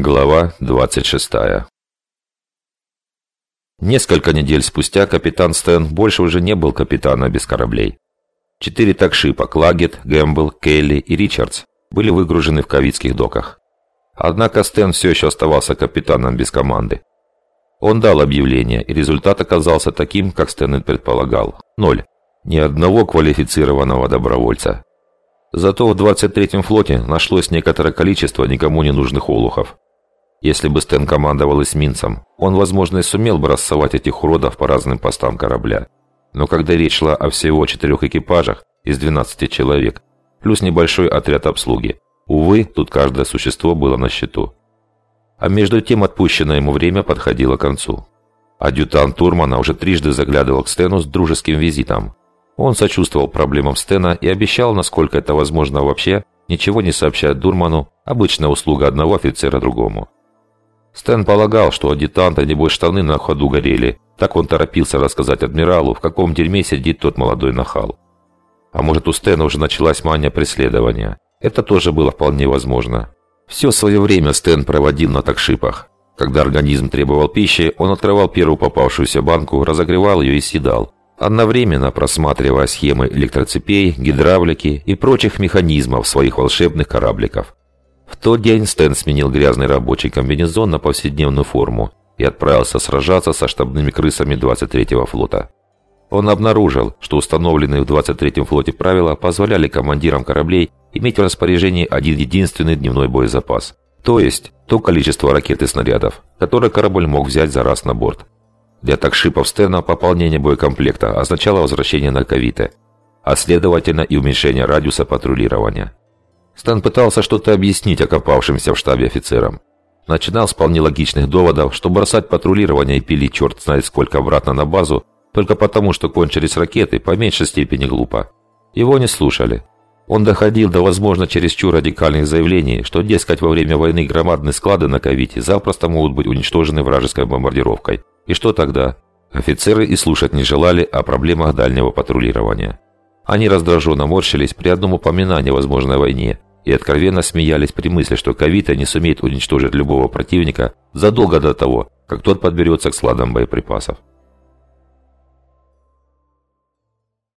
Глава 26 Несколько недель спустя капитан Стэн больше уже не был капитаном без кораблей. Четыре такшипа – Клагет, Гэмбл, Келли и Ричардс – были выгружены в ковидских доках. Однако Стэн все еще оставался капитаном без команды. Он дал объявление, и результат оказался таким, как Стэн и предполагал – ноль. Ни одного квалифицированного добровольца. Зато в 23-м флоте нашлось некоторое количество никому не нужных олухов. Если бы Стэн командовал эсминцем, он, возможно, и сумел бы рассовать этих уродов по разным постам корабля. Но когда речь шла о всего четырех экипажах из 12 человек, плюс небольшой отряд обслуги, увы, тут каждое существо было на счету. А между тем отпущенное ему время подходило к концу. Адъютант Турмана уже трижды заглядывал к Стэну с дружеским визитом. Он сочувствовал проблемам Стена и обещал, насколько это возможно вообще, ничего не сообщать Дурману, обычная услуга одного офицера другому. Стэн полагал, что адъютанта небось штаны на ходу горели. Так он торопился рассказать адмиралу, в каком дерьме сидит тот молодой нахал. А может, у Стэна уже началась мания преследования. Это тоже было вполне возможно. Все свое время Стэн проводил на такшипах. Когда организм требовал пищи, он открывал первую попавшуюся банку, разогревал ее и съедал, одновременно просматривая схемы электроцепей, гидравлики и прочих механизмов своих волшебных корабликов. Тот день Стэн сменил грязный рабочий комбинезон на повседневную форму и отправился сражаться со штабными крысами 23-го флота. Он обнаружил, что установленные в 23-м флоте правила позволяли командирам кораблей иметь в распоряжении один единственный дневной боезапас. То есть, то количество ракет и снарядов, которое корабль мог взять за раз на борт. Для такшипов Стена пополнение боекомплекта означало возвращение на Ковиты, а следовательно и уменьшение радиуса патрулирования. Стэн пытался что-то объяснить окопавшимся в штабе офицерам. Начинал с вполне логичных доводов, что бросать патрулирование и пилить черт знает сколько обратно на базу, только потому, что кончились ракеты, по меньшей степени глупо. Его не слушали. Он доходил до, возможно, чересчур радикальных заявлений, что, дескать, во время войны громадные склады на Кавите запросто могут быть уничтожены вражеской бомбардировкой. И что тогда? Офицеры и слушать не желали о проблемах дальнего патрулирования. Они раздраженно морщились при одном упоминании о возможной войне, и откровенно смеялись при мысли, что Кавита не сумеет уничтожить любого противника задолго до того, как тот подберется к складам боеприпасов.